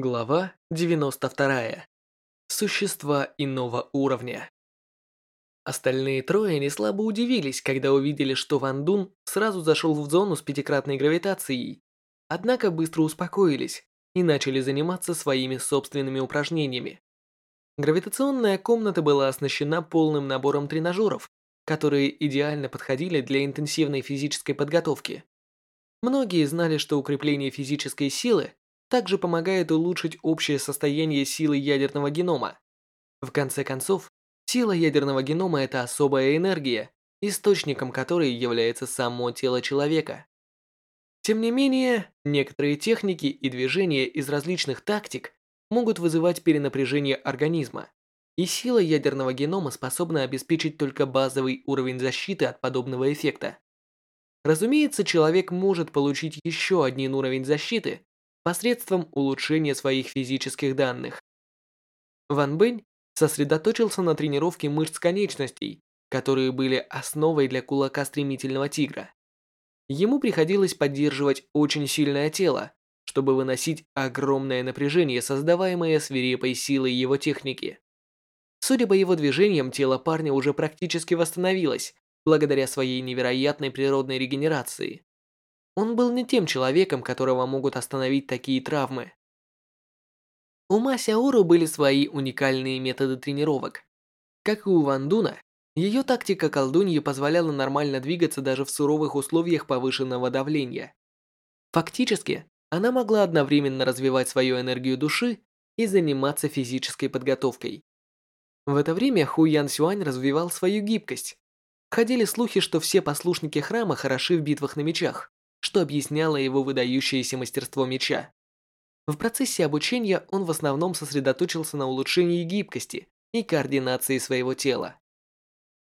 Глава 92. Существа иного уровня. Остальные трое не слабо удивились, когда увидели, что Ван Дун сразу зашел в зону с пятикратной гравитацией. Однако быстро успокоились и начали заниматься своими собственными упражнениями. Гравитационная комната была оснащена полным набором тренажеров, которые идеально подходили для интенсивной физической подготовки. Многие знали, что укрепление физической силы также помогает улучшить общее состояние силы ядерного генома. В конце концов, сила ядерного генома – это особая энергия, источником которой является само тело человека. Тем не менее, некоторые техники и движения из различных тактик могут вызывать перенапряжение организма, и сила ядерного генома способна обеспечить только базовый уровень защиты от подобного эффекта. Разумеется, человек может получить еще один уровень защиты, посредством улучшения своих физических данных. Ван Бэнь сосредоточился на тренировке мышц конечностей, которые были основой для кулака стремительного тигра. Ему приходилось поддерживать очень сильное тело, чтобы выносить огромное напряжение, создаваемое свирепой силой его техники. Судя по его движениям, тело парня уже практически восстановилось, благодаря своей невероятной природной регенерации. Он был не тем человеком, которого могут остановить такие травмы. У Ма Сяору были свои уникальные методы тренировок. Как и у Ван Дуна, ее тактика колдуньи позволяла нормально двигаться даже в суровых условиях повышенного давления. Фактически, она могла одновременно развивать свою энергию души и заниматься физической подготовкой. В это время Ху Ян Сюань развивал свою гибкость. Ходили слухи, что все послушники храма хороши в битвах на мечах что объясняло его выдающееся мастерство меча. В процессе обучения он в основном сосредоточился на улучшении гибкости и координации своего тела.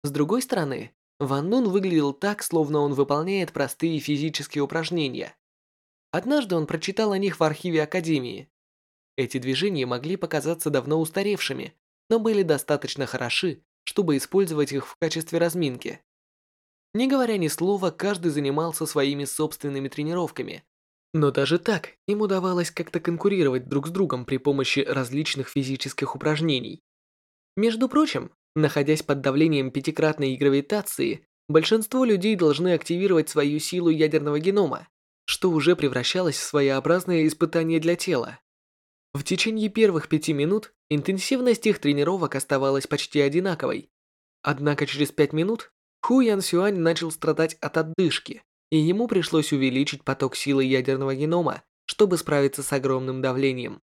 С другой стороны, Ван Нун выглядел так, словно он выполняет простые физические упражнения. Однажды он прочитал о них в архиве Академии. Эти движения могли показаться давно устаревшими, но были достаточно хороши, чтобы использовать их в качестве разминки. Не говоря ни слова, каждый занимался своими собственными тренировками. Но даже так им удавалось как-то конкурировать друг с другом при помощи различных физических упражнений. Между прочим, находясь под давлением пятикратной гравитации, большинство людей должны активировать свою силу ядерного генома, что уже превращалось в своеобразное испытание для тела. В течение первых пяти минут интенсивность их тренировок оставалась почти одинаковой. Однако через пять минут Ху Ян Сюань начал страдать от отдышки, и ему пришлось увеличить поток силы ядерного генома, чтобы справиться с огромным давлением.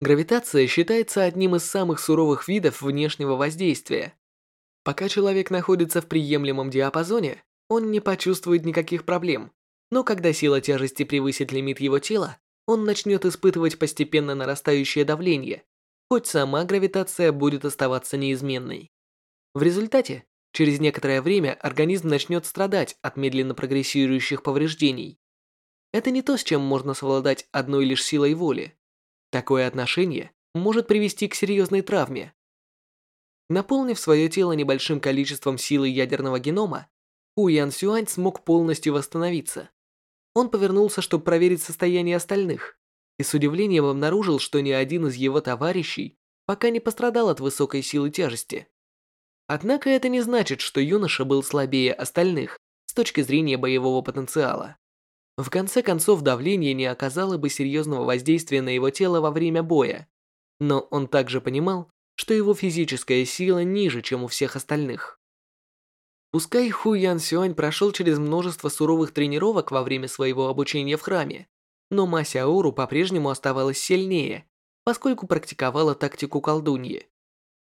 Гравитация считается одним из самых суровых видов внешнего воздействия. Пока человек находится в приемлемом диапазоне, он не почувствует никаких проблем, но когда сила тяжести превысит лимит его тела, он начнет испытывать постепенно нарастающее давление, хоть сама гравитация будет оставаться неизменной. В результате Через некоторое время организм начнет страдать от медленно прогрессирующих повреждений. Это не то, с чем можно совладать одной лишь силой воли. Такое отношение может привести к серьезной травме. Наполнив свое тело небольшим количеством силы ядерного генома, Ху Ян Сюань смог полностью восстановиться. Он повернулся, чтобы проверить состояние остальных, и с удивлением обнаружил, что ни один из его товарищей пока не пострадал от высокой силы тяжести. Однако это не значит, что юноша был слабее остальных с точки зрения боевого потенциала. В конце концов, давление не оказало бы серьезного воздействия на его тело во время боя, но он также понимал, что его физическая сила ниже, чем у всех остальных. Пускай Ху Ян Сюань прошел через множество суровых тренировок во время своего обучения в храме, но Ма Сяору по-прежнему оставалась сильнее, поскольку практиковала тактику колдуньи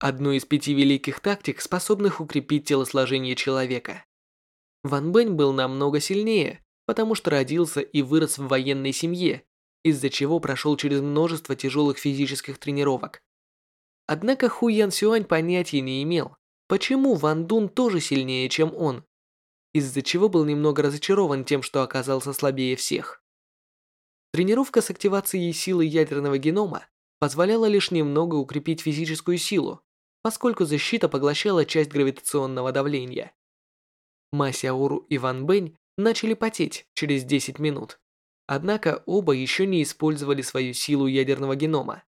одну из пяти великих тактик, способных укрепить телосложение человека. Ван Бэнь был намного сильнее, потому что родился и вырос в военной семье, из-за чего прошел через множество тяжелых физических тренировок. Однако Ху Ян Сюань понятия не имел, почему Ван Дун тоже сильнее, чем он, из-за чего был немного разочарован тем, что оказался слабее всех. Тренировка с активацией силы ядерного генома позволяла лишь немного укрепить физическую силу, поскольку защита поглощала часть гравитационного давления. Ма Сяору и Ван Бэнь начали потеть через 10 минут. Однако оба еще не использовали свою силу ядерного генома.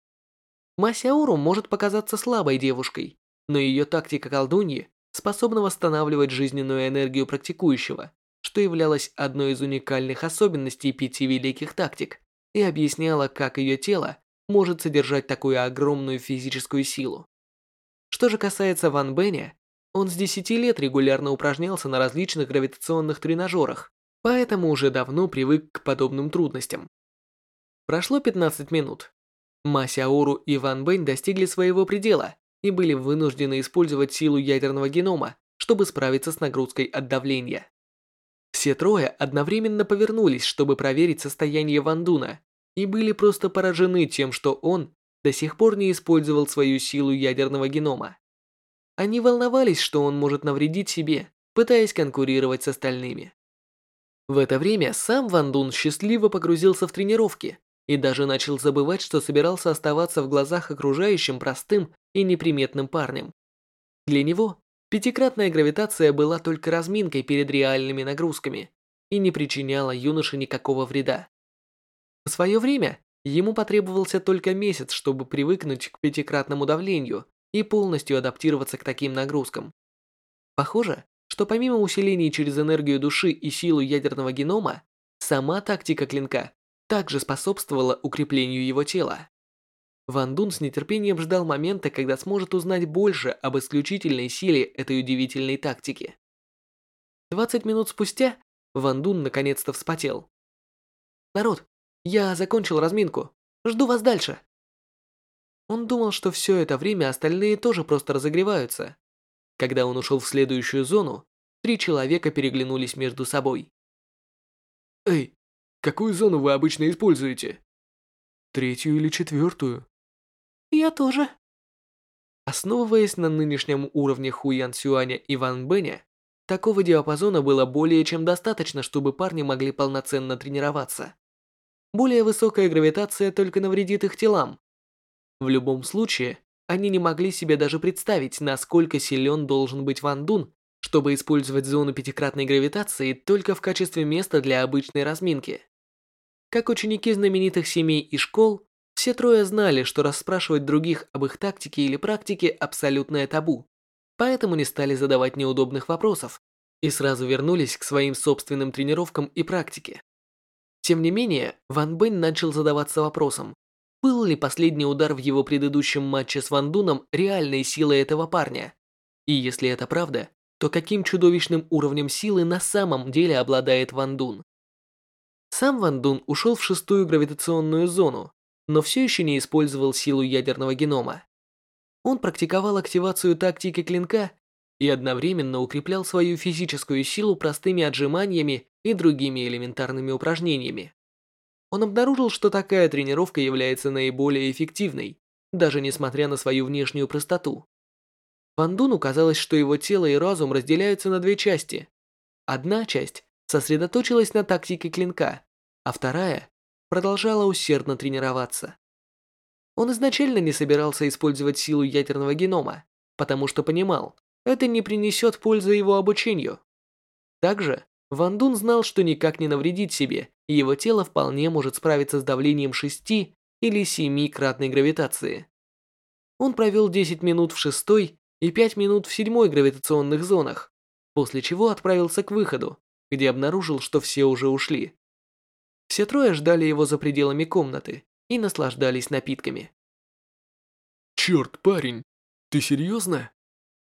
Масяуру может показаться слабой девушкой, но ее тактика колдуньи способна восстанавливать жизненную энергию практикующего, что являлось одной из уникальных особенностей пяти великих тактик и объясняло, как ее тело может содержать такую огромную физическую силу. Что же касается Ван Бэня, он с 10 лет регулярно упражнялся на различных гравитационных тренажерах, поэтому уже давно привык к подобным трудностям. Прошло 15 минут. Ма Сяору и Ван Бэнь достигли своего предела и были вынуждены использовать силу ядерного генома, чтобы справиться с нагрузкой от давления. Все трое одновременно повернулись, чтобы проверить состояние Ван Дуна, и были просто поражены тем, что он до сих пор не использовал свою силу ядерного генома. Они волновались, что он может навредить себе, пытаясь конкурировать с остальными. В это время сам Ван Дун счастливо погрузился в тренировки и даже начал забывать, что собирался оставаться в глазах окружающим простым и неприметным парнем. Для него пятикратная гравитация была только разминкой перед реальными нагрузками и не причиняла юноше никакого вреда. В свое время ему потребовался только месяц, чтобы привыкнуть к пятикратному давлению и полностью адаптироваться к таким нагрузкам. Похоже, что помимо усилений через энергию души и силу ядерного генома, сама тактика клинка также способствовала укреплению его тела. Ван Дун с нетерпением ждал момента, когда сможет узнать больше об исключительной силе этой удивительной тактики. 20 минут спустя Ван Дун наконец-то вспотел. «Народ, я закончил разминку. Жду вас дальше». Он думал, что все это время остальные тоже просто разогреваются. Когда он ушел в следующую зону, три человека переглянулись между собой. «Эй, какую зону вы обычно используете?» «Третью или четвертую?» «Я тоже». Основываясь на нынешнем уровне Хуян Сюаня и Ван Бэня, такого диапазона было более чем достаточно, чтобы парни могли полноценно тренироваться. Более высокая гравитация только навредит их телам. В любом случае, они не могли себе даже представить, насколько силен должен быть Ван Дун, чтобы использовать зону пятикратной гравитации только в качестве места для обычной разминки. Как ученики знаменитых семей и школ, все трое знали, что расспрашивать других об их тактике или практике абсолютное табу, поэтому не стали задавать неудобных вопросов и сразу вернулись к своим собственным тренировкам и практике. Тем не менее, Ван Бэнь начал задаваться вопросом, был ли последний удар в его предыдущем матче с Ван Дуном реальной силой этого парня? И если это правда, то каким чудовищным уровнем силы на самом деле обладает Ван Дун? Сам Ван Дун ушел в шестую гравитационную зону, но все еще не использовал силу ядерного генома. Он практиковал активацию тактики клинка и одновременно укреплял свою физическую силу простыми отжиманиями и другими элементарными упражнениями. Он обнаружил, что такая тренировка является наиболее эффективной, даже несмотря на свою внешнюю простоту. Ван Дуну казалось, что его тело и разум разделяются на две части. Одна часть сосредоточилась на тактике клинка, а вторая продолжала усердно тренироваться. Он изначально не собирался использовать силу ядерного генома, потому что понимал, это не принесет пользы его обучению. Также Ван Дун знал, что никак не навредит себе, и его тело вполне может справиться с давлением шести или семи-кратной гравитации. Он провел 10 минут в шестой и 5 минут в седьмой гравитационных зонах, после чего отправился к выходу, где обнаружил, что все уже ушли. Все трое ждали его за пределами комнаты и наслаждались напитками. «Черт, парень, ты серьезно?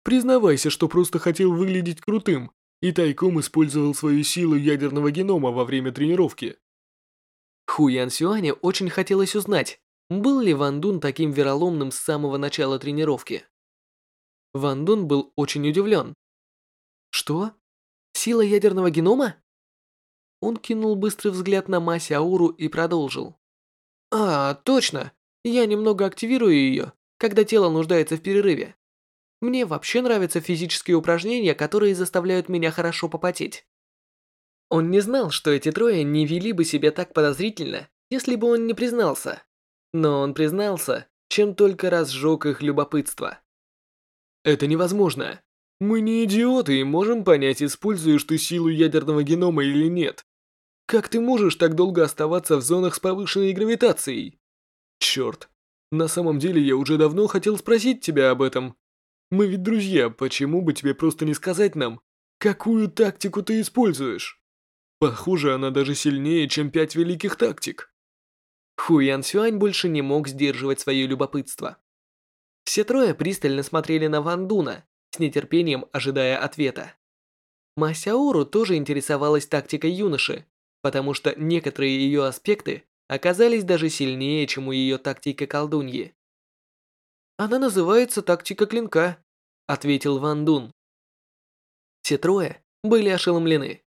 Признавайся, что просто хотел выглядеть крутым, и тайком использовал свою силу ядерного генома во время тренировки. Ху Ян Сюане очень хотелось узнать, был ли Ван Дун таким вероломным с самого начала тренировки. Ван Дун был очень удивлен. Что? Сила ядерного генома? Он кинул быстрый взгляд на Ма Сяору и продолжил. А, точно. Я немного активирую ее, когда тело нуждается в перерыве. Мне вообще нравятся физические упражнения, которые заставляют меня хорошо попотеть. Он не знал, что эти трое не вели бы себя так подозрительно, если бы он не признался. Но он признался, чем только разжег их любопытство. «Это невозможно. Мы не идиоты и можем понять, используешь ты силу ядерного генома или нет. Как ты можешь так долго оставаться в зонах с повышенной гравитацией? Черт, на самом деле я уже давно хотел спросить тебя об этом. Мы ведь друзья, почему бы тебе просто не сказать нам, какую тактику ты используешь? Похоже, она даже сильнее, чем пять великих тактик. Хуян Сюань больше не мог сдерживать свое любопытство. Все трое пристально смотрели на Ван Дуна, с нетерпением ожидая ответа. Масяору тоже интересовалась тактикой юноши, потому что некоторые ее аспекты оказались даже сильнее, чем у ее тактики колдуньи. «Она называется тактика клинка», — ответил Ван Дун. Все трое были ошеломлены.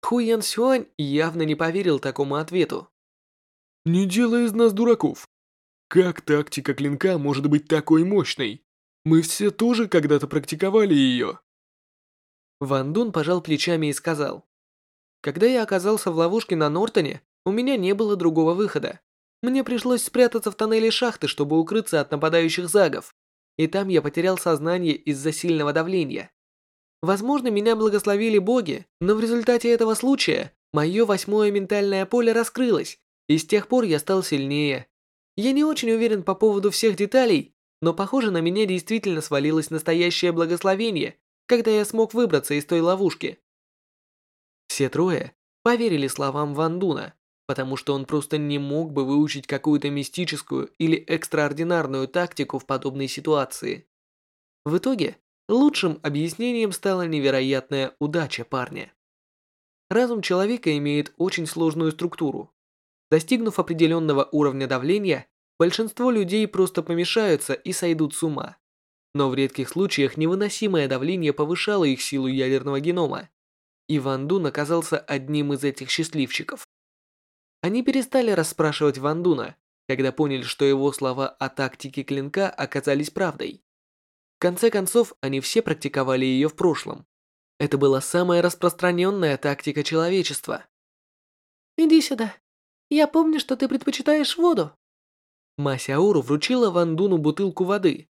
Хуян Сюань явно не поверил такому ответу. «Не делай из нас дураков. Как тактика клинка может быть такой мощной? Мы все тоже когда-то практиковали ее». Ван Дун пожал плечами и сказал. «Когда я оказался в ловушке на Нортоне, у меня не было другого выхода. Мне пришлось спрятаться в тоннеле шахты, чтобы укрыться от нападающих загов. И там я потерял сознание из-за сильного давления. Возможно, меня благословили боги, но в результате этого случая мое восьмое ментальное поле раскрылось, и с тех пор я стал сильнее. Я не очень уверен по поводу всех деталей, но похоже на меня действительно свалилось настоящее благословение, когда я смог выбраться из той ловушки. Все трое поверили словам Ван Дуна, потому что он просто не мог бы выучить какую-то мистическую или экстраординарную тактику в подобной ситуации. В итоге, лучшим объяснением стала невероятная удача парня. Разум человека имеет очень сложную структуру. Достигнув определенного уровня давления, большинство людей просто помешаются и сойдут с ума. Но в редких случаях невыносимое давление повышало их силу ядерного генома. И Ван Дун оказался одним из этих счастливчиков. Они перестали расспрашивать Ван Дуна, когда поняли, что его слова о тактике клинка оказались правдой. В конце концов, они все практиковали ее в прошлом. Это была самая распространенная тактика человечества. «Иди сюда. Я помню, что ты предпочитаешь воду». Масяуру вручила Ван Дуну бутылку воды,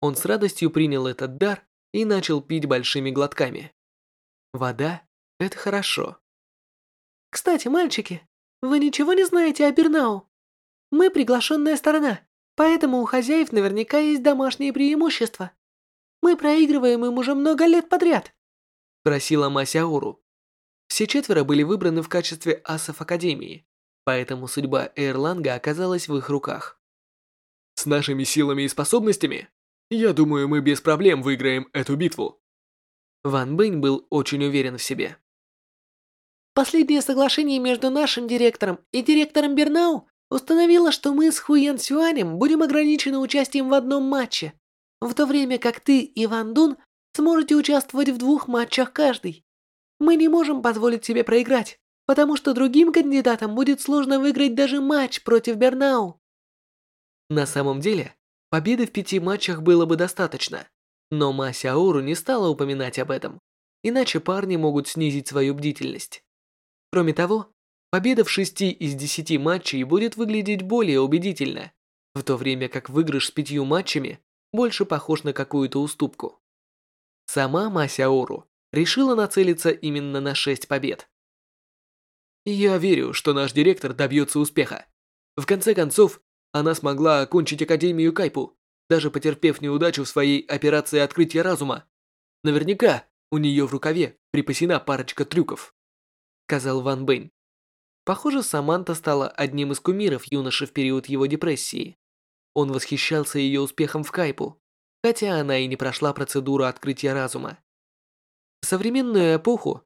он с радостью принял этот дар и начал пить большими глотками. Вода – это хорошо. «Кстати, мальчики, вы ничего не знаете о Бернау? Мы приглашенная сторона, поэтому у хозяев наверняка есть домашние преимущества. Мы проигрываем им уже много лет подряд», – спросила Масяуру. Все четверо были выбраны в качестве асов Академии, поэтому судьба Эрланга оказалась в их руках. «С нашими силами и способностями я думаю, мы без проблем выиграем эту битву. Ван Бэнь был очень уверен в себе. Последнее соглашение между нашим директором и директором Бернау установило, что мы с Хуян Сюанем будем ограничены участием в одном матче, в то время как ты и Ван Дун сможете участвовать в двух матчах каждый. Мы не можем позволить себе проиграть, потому что другим кандидатам будет сложно выиграть даже матч против Бернау. На самом деле, Победы в пяти матчах было бы достаточно, но Ма Сяору не стала упоминать об этом, иначе парни могут снизить свою бдительность. Кроме того, победа в шести из десяти матчей будет выглядеть более убедительно, в то время как выигрыш с пятью матчами больше похож на какую-то уступку. Сама Ма Сяору решила нацелиться именно на шесть побед. Я верю, что наш директор добьется успеха. В конце концов, она смогла окончить Академию Кайпу, даже потерпев неудачу в своей операции открытия разума. Наверняка у нее в рукаве припасена парочка трюков», — сказал Ван Бэнь. Похоже, Саманта стала одним из кумиров юноши в период его депрессии. Он восхищался ее успехом в Кайпу, хотя она и не прошла процедуру открытия разума. В современную эпоху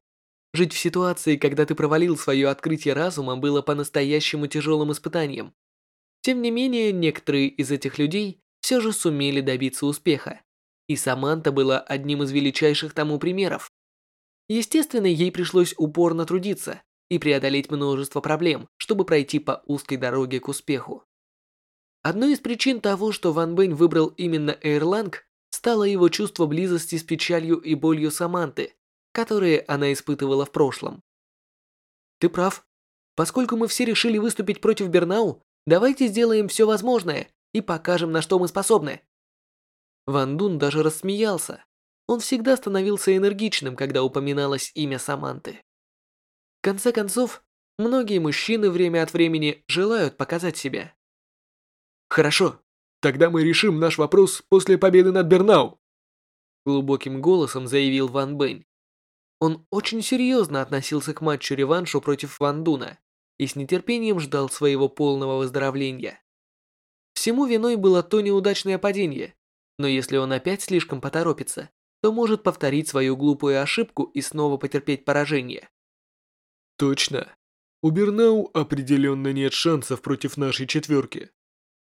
жить в ситуации, когда ты провалил свое открытие разума, было по-настоящему тяжелым испытанием. Тем не менее, некоторые из этих людей все же сумели добиться успеха. И Саманта была одним из величайших тому примеров. Естественно, ей пришлось упорно трудиться и преодолеть множество проблем, чтобы пройти по узкой дороге к успеху. Одной из причин того, что Ван Бэнь выбрал именно Эйрланг, стало его чувство близости с печалью и болью Саманты, которые она испытывала в прошлом. Ты прав. Поскольку мы все решили выступить против Бернау, Давайте сделаем все возможное и покажем, на что мы способны». Ван Дун даже рассмеялся. Он всегда становился энергичным, когда упоминалось имя Саманты. В конце концов, Многие мужчины время от времени желают показать себя. Хорошо, тогда мы решим наш вопрос после победы над Бернау. Глубоким голосом заявил Ван Бэнь. Он очень серьезно относился к матчу-реваншу против Ван Дуна и с нетерпением ждал своего полного выздоровления. Всему виной было то неудачное падение, но если он опять слишком поторопится, то может повторить свою глупую ошибку и снова потерпеть поражение. Точно. У Бернау определенно нет шансов против нашей четверки.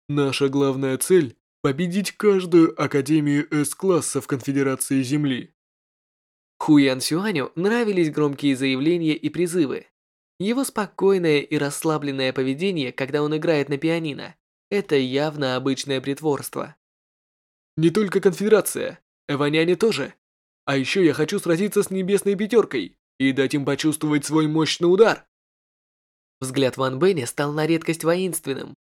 Наша главная цель – победить каждую Академию С-класса в Конфедерации Земли. Хуян Сюаню нравились громкие заявления и призывы. Его спокойное и расслабленное поведение, когда он играет на пианино, это явно обычное притворство. Не только конфедерация, эваняне тоже. А еще я хочу сразиться с небесной пятеркой и дать им почувствовать свой мощный удар. Взгляд Ван Бэня стал на редкость воинственным.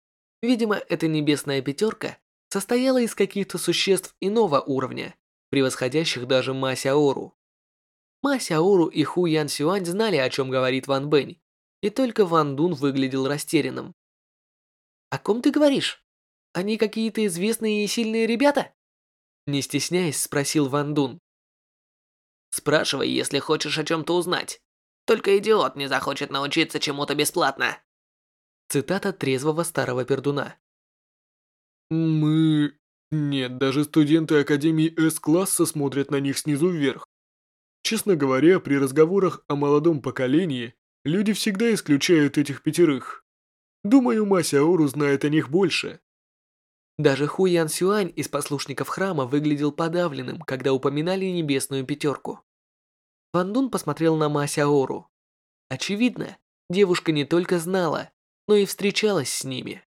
Видимо, эта небесная пятерка состояла из каких-то существ иного уровня, превосходящих даже Ма Сяору. И Ху Ян Сюань знали, о чем говорит Ван Бэнь, и только Ван Дун выглядел растерянным. «О ком ты говоришь? Они какие-то известные и сильные ребята?» Не стесняясь, спросил Ван Дун. «Спрашивай, если хочешь о чем-то узнать. Только идиот не захочет научиться чему-то бесплатно». Цитата трезвого старого пердуна. «Мы... Нет, даже студенты Академии С-класса смотрят на них снизу вверх. Честно говоря, при разговорах о молодом поколении, люди всегда исключают этих пятерых. Думаю, Масяору знает о них больше. Даже Ху Ян Сюань из послушников храма выглядел подавленным, когда упоминали небесную пятерку. Ван Дун посмотрел на Ма Сяору. Очевидно, девушка не только знала, но и встречалась с ними.